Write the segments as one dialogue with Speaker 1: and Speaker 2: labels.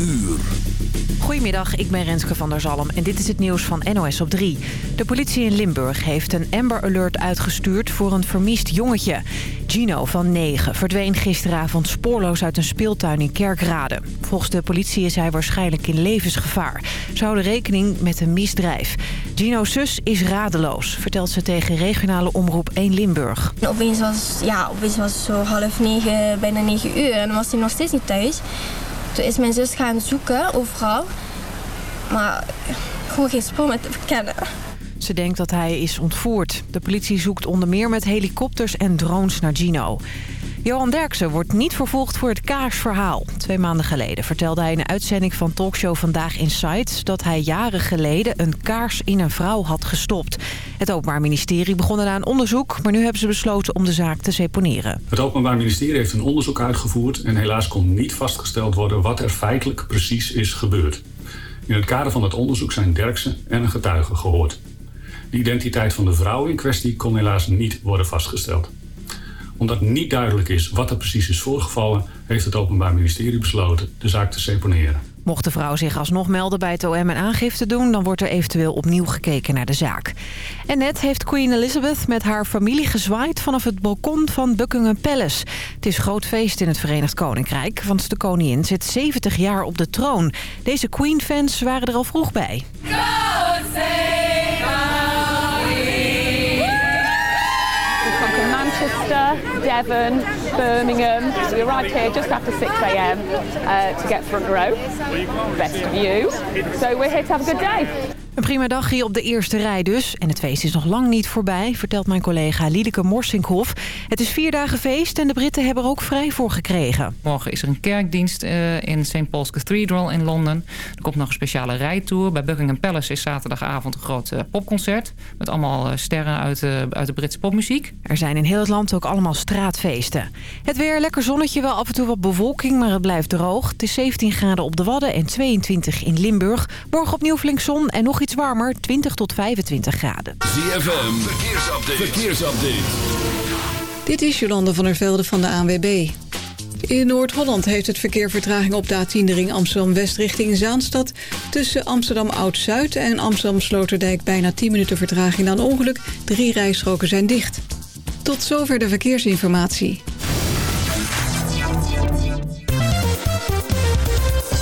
Speaker 1: uur.
Speaker 2: Goedemiddag, ik ben Renske van der Zalm en dit is het nieuws van NOS op 3. De politie in Limburg heeft een Amber Alert uitgestuurd voor een vermist jongetje. Gino van 9 verdween gisteravond spoorloos uit een speeltuin in Kerkrade. Volgens de politie is hij waarschijnlijk in levensgevaar. Ze houden rekening met een misdrijf. Gino's zus is radeloos, vertelt ze tegen regionale omroep 1 Limburg.
Speaker 3: Opeens was, ja, opeens was het zo half negen, bijna negen uur en dan was hij nog steeds niet thuis. Toen is mijn zus gaan zoeken overal. Maar gewoon geen spoor meer te verkennen.
Speaker 2: Ze denkt dat hij is ontvoerd. De politie zoekt onder meer met helikopters en drones naar Gino. Johan Derksen wordt niet vervolgd voor het kaarsverhaal. Twee maanden geleden vertelde hij in een uitzending van talkshow Vandaag Insight... dat hij jaren geleden een kaars in een vrouw had gestopt. Het Openbaar Ministerie begon eraan onderzoek... maar nu hebben ze besloten om de zaak te seponeren.
Speaker 4: Het Openbaar Ministerie heeft een onderzoek uitgevoerd... en helaas kon niet vastgesteld worden wat er feitelijk precies is gebeurd. In het kader van het onderzoek zijn Derksen en een getuige gehoord. De identiteit van de vrouw in kwestie kon helaas niet worden vastgesteld omdat niet duidelijk is wat er precies is voorgevallen... heeft het Openbaar Ministerie besloten de zaak te seponeren.
Speaker 2: Mocht de vrouw zich alsnog melden bij het OM en aangifte doen... dan wordt er eventueel opnieuw gekeken naar de zaak. En net heeft Queen Elizabeth met haar familie gezwaaid... vanaf het balkon van Buckingham Palace. Het is groot feest in het Verenigd Koninkrijk... want de koningin zit 70 jaar op de troon. Deze Queen-fans waren er al vroeg bij.
Speaker 5: Manchester, Devon, Birmingham. So we arrived here just after 6 a.m. Uh, to get front row. Best view. So we're here to have a good day.
Speaker 2: Een prima dag hier op de eerste rij dus. En het feest is nog lang niet voorbij, vertelt mijn collega Liedeke Morsinkhoff. Het is vier dagen feest en de Britten hebben er ook vrij voor gekregen.
Speaker 6: Morgen is er een kerkdienst uh, in St. Paul's Cathedral in Londen. Er komt nog een speciale rijtour. Bij Buckingham Palace is zaterdagavond een groot uh, popconcert. Met allemaal uh, sterren uit, uit de Britse popmuziek.
Speaker 2: Er zijn in heel het land ook allemaal straatfeesten. Het weer, lekker zonnetje, wel af en toe wat bewolking, maar het blijft droog. Het is 17 graden op de Wadden en 22 in Limburg. Morgen opnieuw flink zon en nog iets warmer, 20 tot 25 graden.
Speaker 1: ZFM, verkeersupdate. verkeersupdate.
Speaker 7: Dit is Jolande van der Velde van de ANWB. In Noord-Holland heeft het verkeer vertraging op de A10 ring Amsterdam-West richting Zaanstad. Tussen Amsterdam Oud-Zuid en Amsterdam-Sloterdijk bijna 10 minuten vertraging na een ongeluk. Drie rijstroken zijn dicht. Tot zover de verkeersinformatie.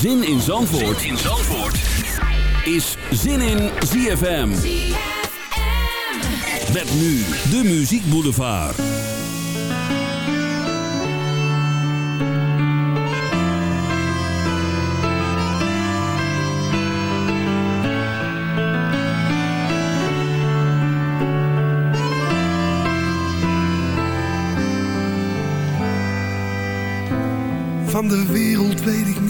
Speaker 1: Zin in Zandvoort, zin in Zandvoort. is Zin in ZFM. Met nu de Muziek Boulevard.
Speaker 8: Van de wereld weet ik niets.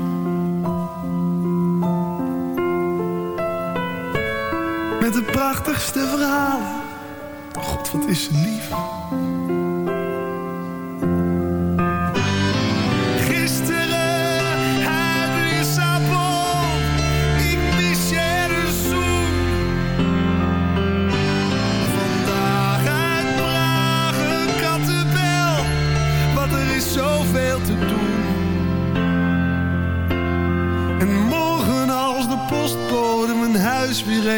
Speaker 8: Met de prachtigste verhalen. God, wat is lief.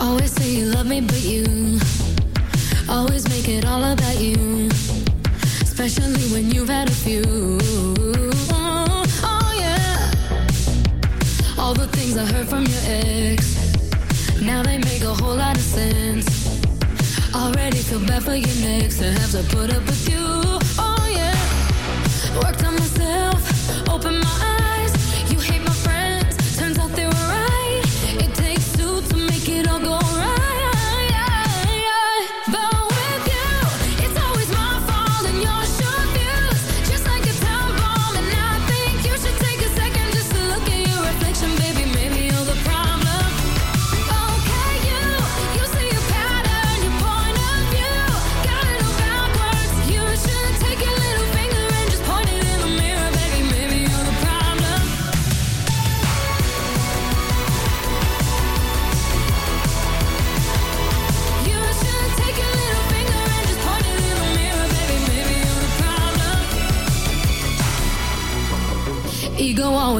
Speaker 9: Always say you love me, but you always make it all about you. Especially when you've had a few. Oh, oh, yeah. All the things I heard from your ex. Now they make a whole lot of sense. Already feel bad for your next to have to put up with you. Oh, yeah. Worked on myself, open my eyes.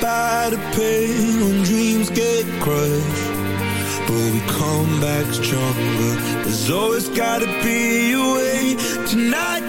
Speaker 10: by the pain when dreams get crushed. But we come back stronger. There's always gotta be a way Tonight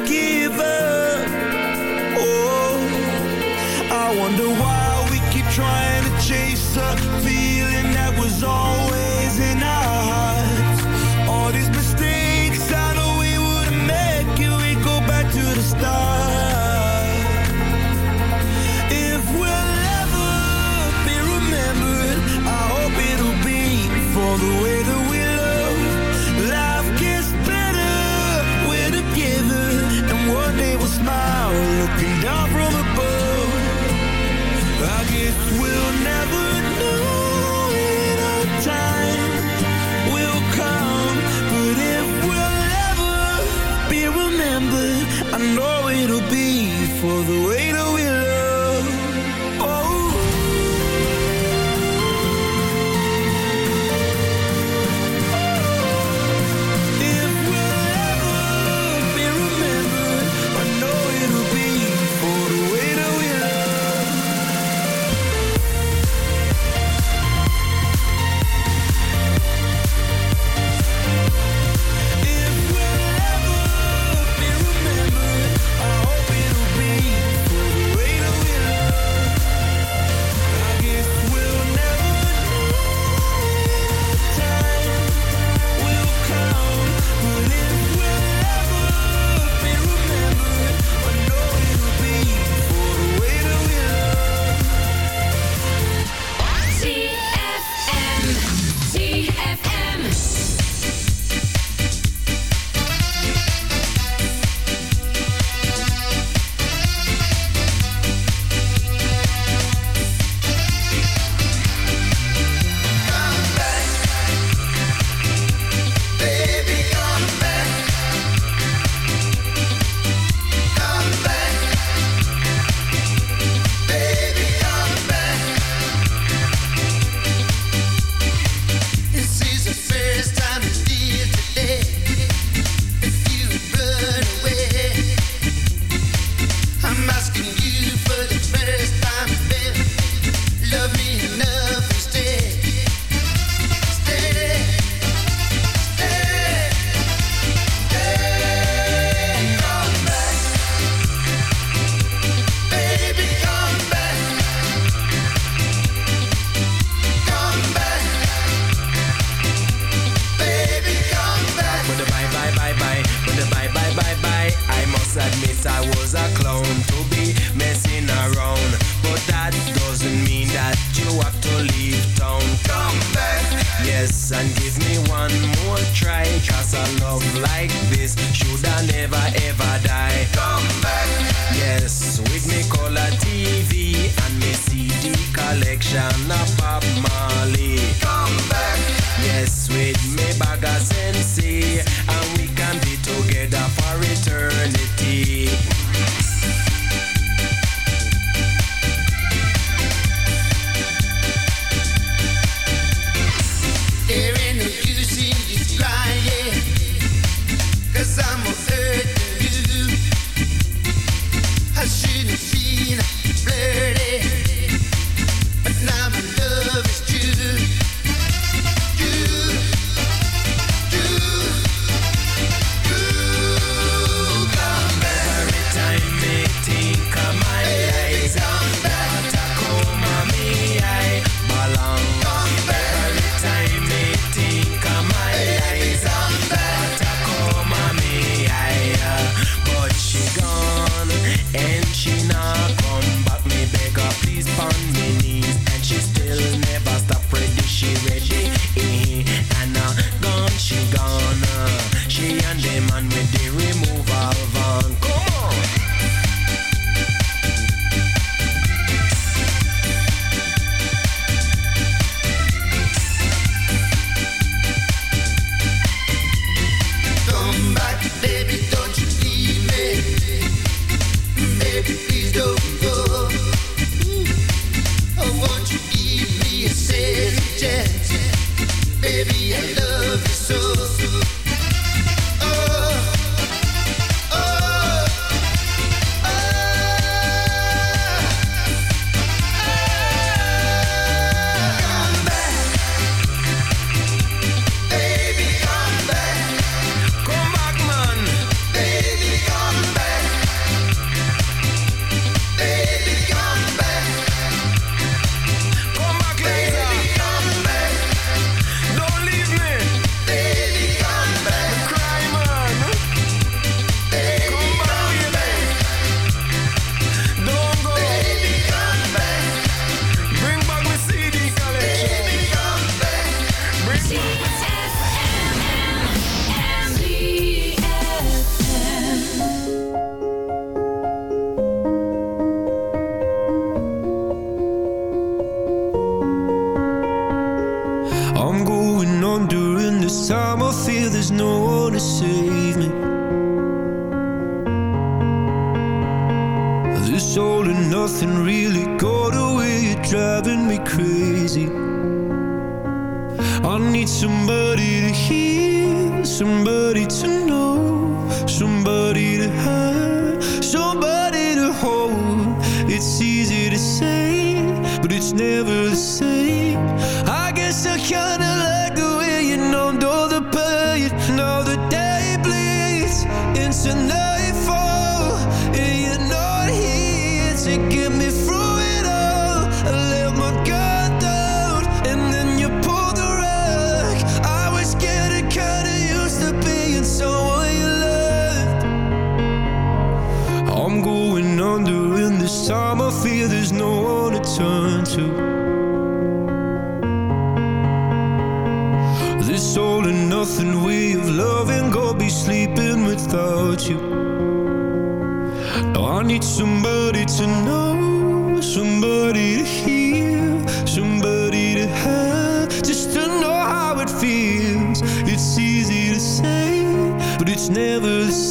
Speaker 10: E.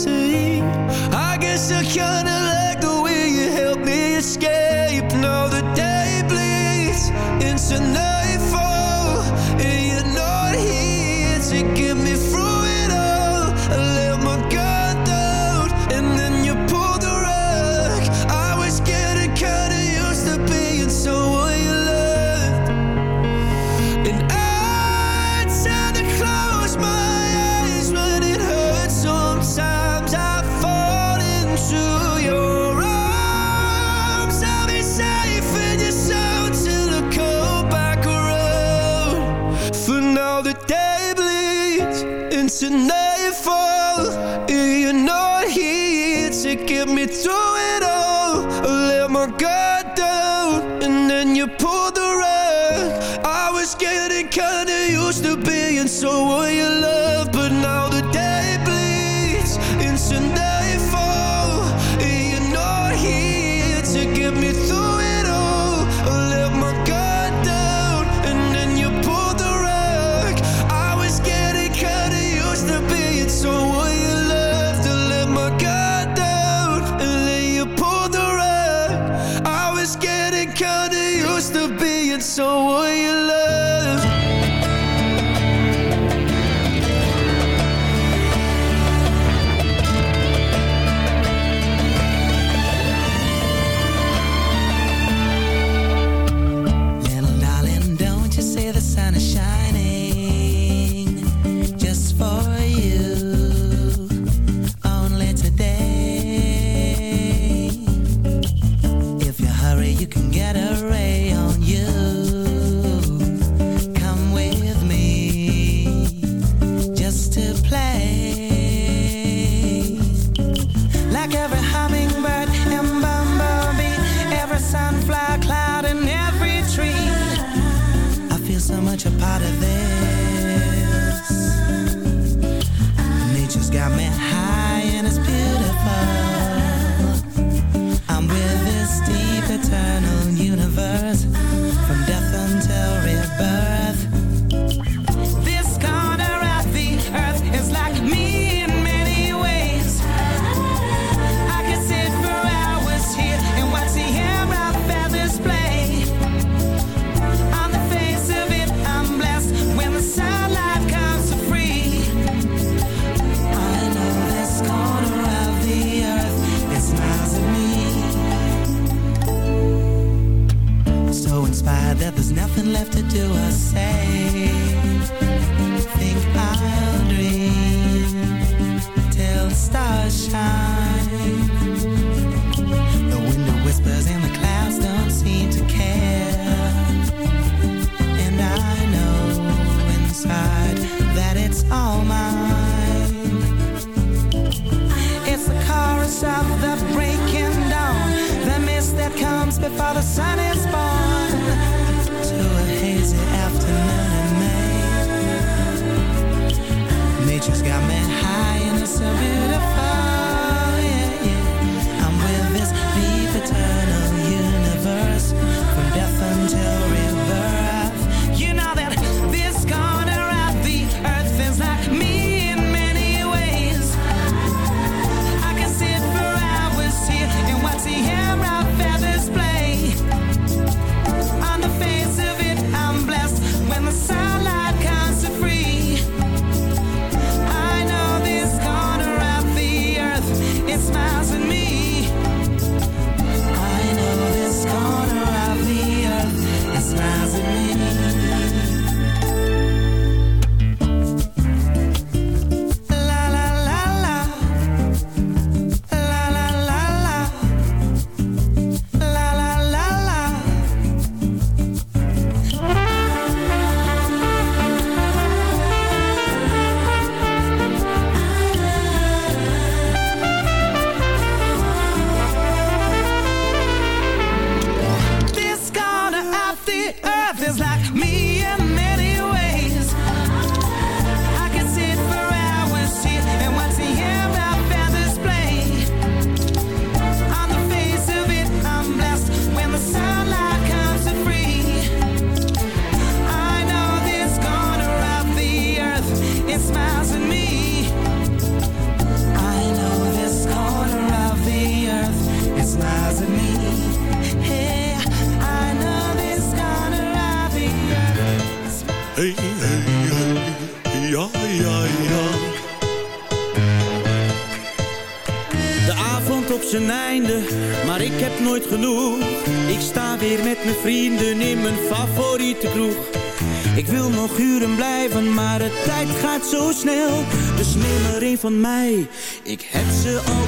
Speaker 10: see I guess I
Speaker 11: kinda like the way you help me escape. Now the day bleeds into
Speaker 12: night. Zo snel. Dus neem er een van mij, ik heb ze al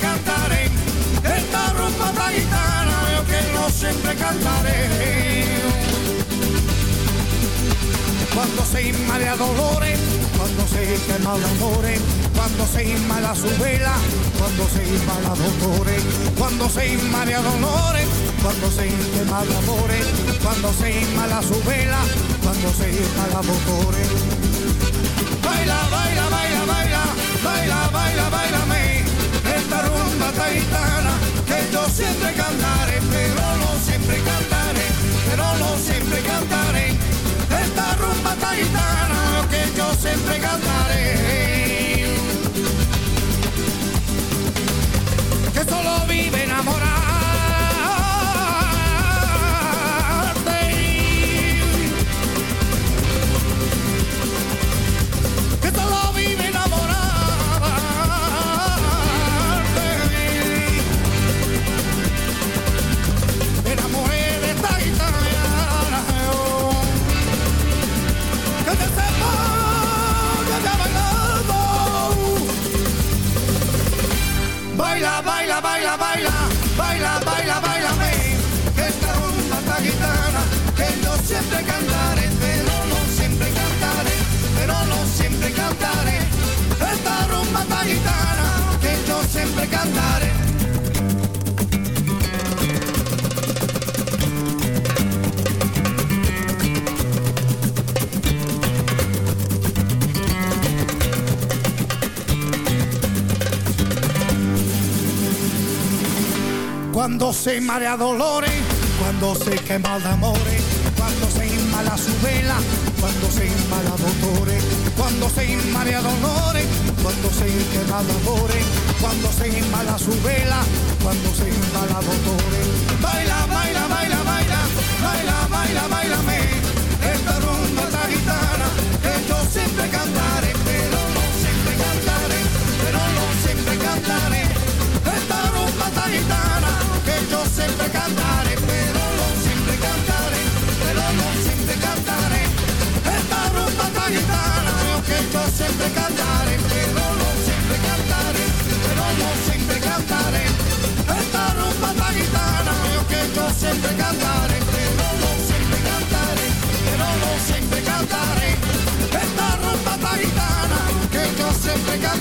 Speaker 8: Siempre cantaré. Cuando se inmala dolores, cuando se quema amores, cuando se inmala su vela, cuando se inmala dolores, cuando se inmala dolores, cuando se quema amores, cuando se inmala su vela, cuando se inmala dolores. Rumba taitana que yo siempre cantaré. Cuando se marea dolores, cuando se quema de amores, cuando se inmala su vela, cuando se inmala dolores, cuando se marea dolores, cuando se quema amores, cuando se inmala su vela, cuando se inmala dolores. Baila, baila, baila, baila, baila, baila, baila, esta rumba esta gitana que siempre cantaré, yo siempre cantaré, pero no siempre cantaré, pero no siempre cantaré. Esta rumba esta gitana yo siempre cantaré, pero no siempre cantaré, pero no siempre cantaré. Esta rumba esta gitana yo siempre
Speaker 13: Esa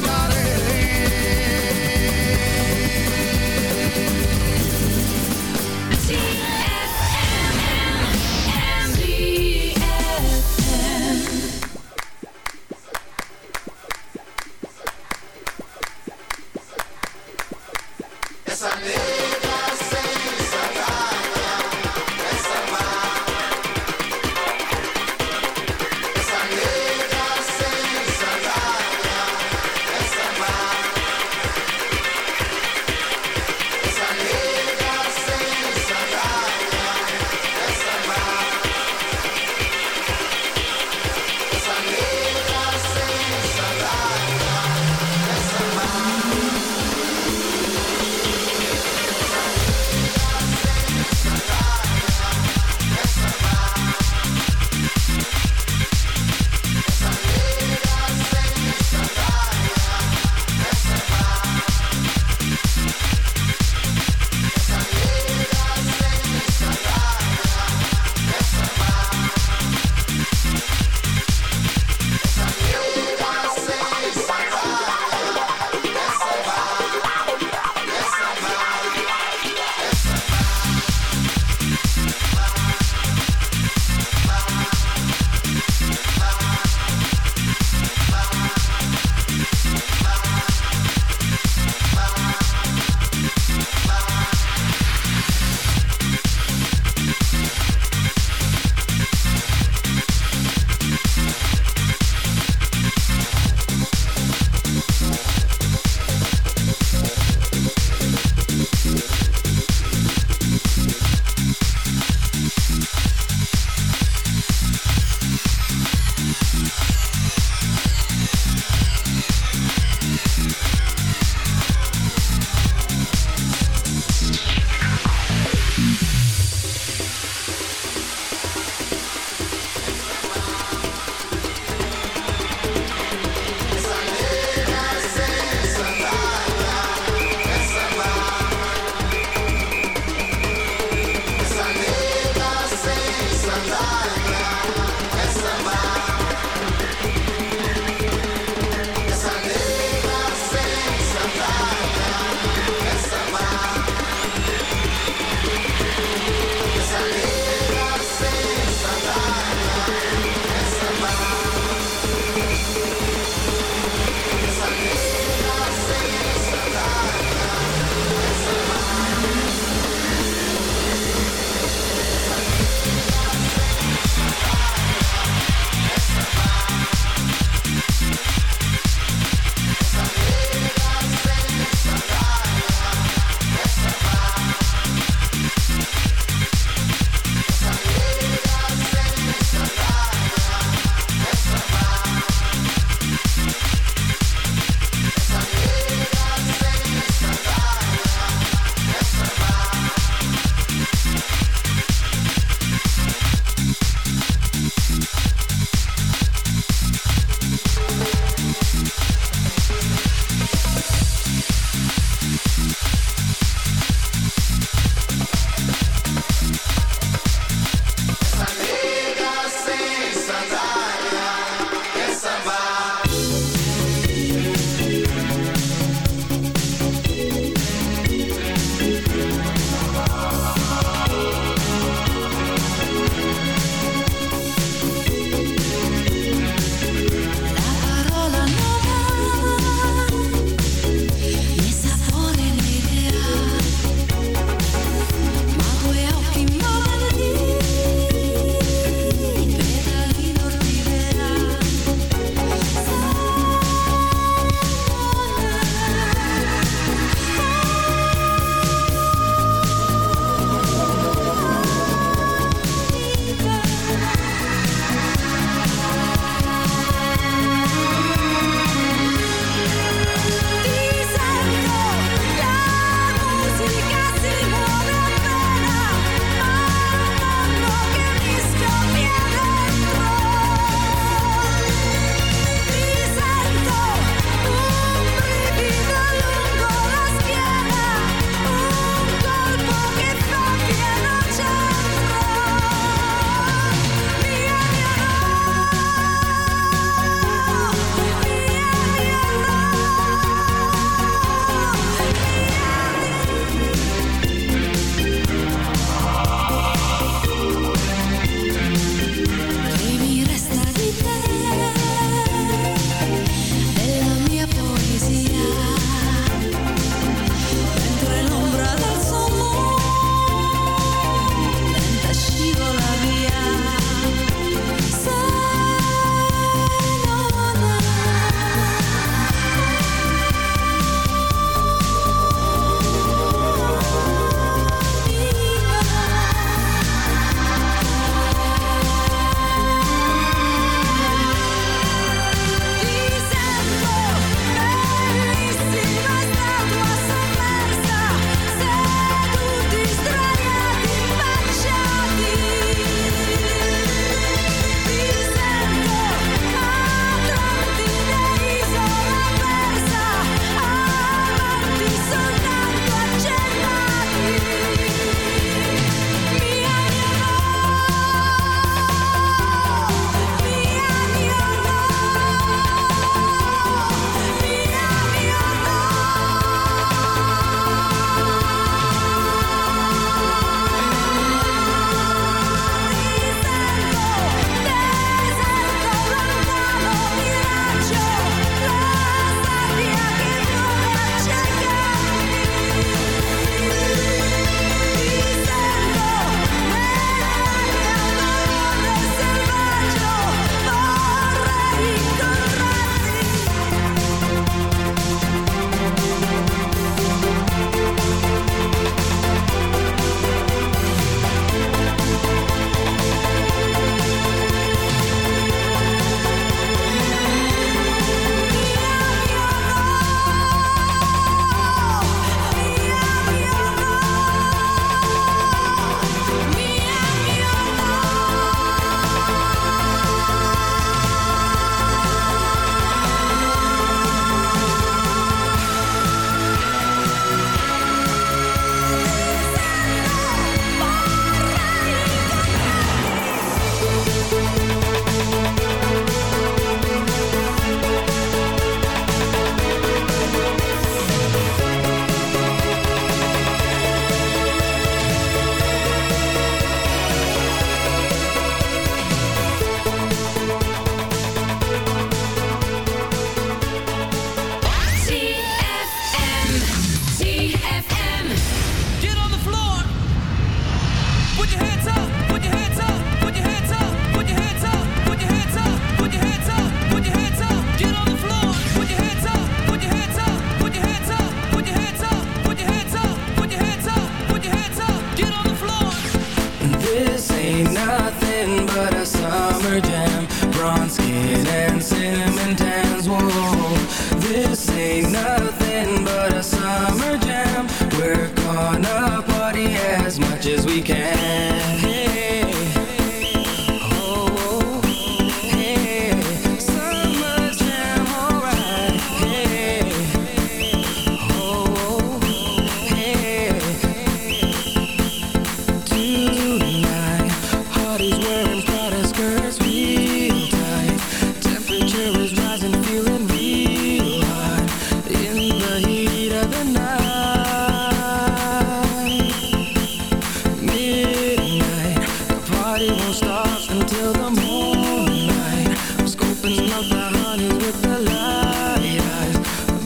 Speaker 13: my eyes.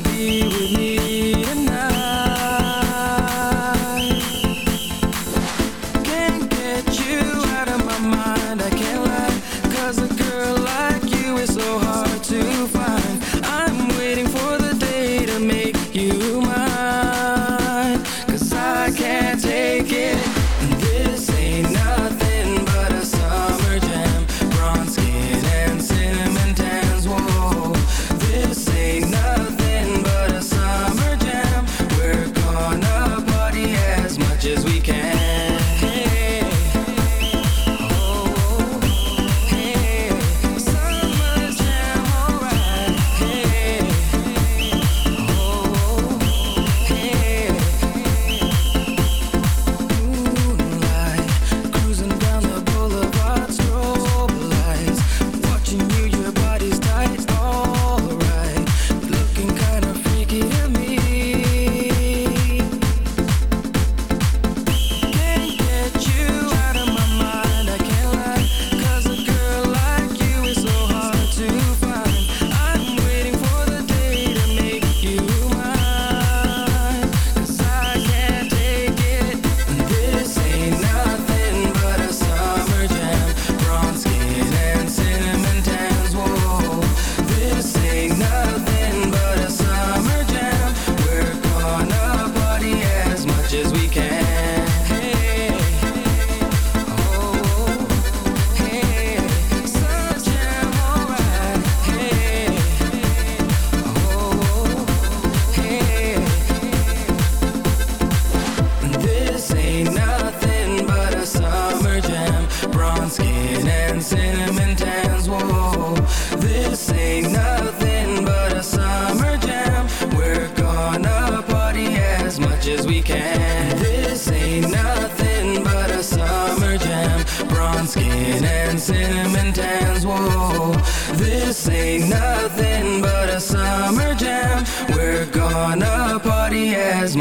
Speaker 13: Be with me.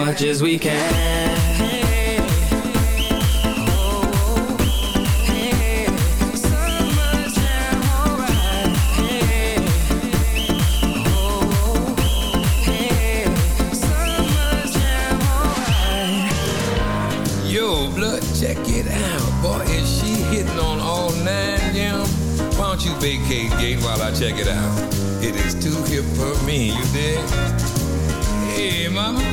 Speaker 13: much as we can.
Speaker 14: Yo, blood, check it out. Boy, is she hitting on all nine, yeah? Why don't you vacate gate while I check it out? It is too hip for me, you dig? Hey, mama.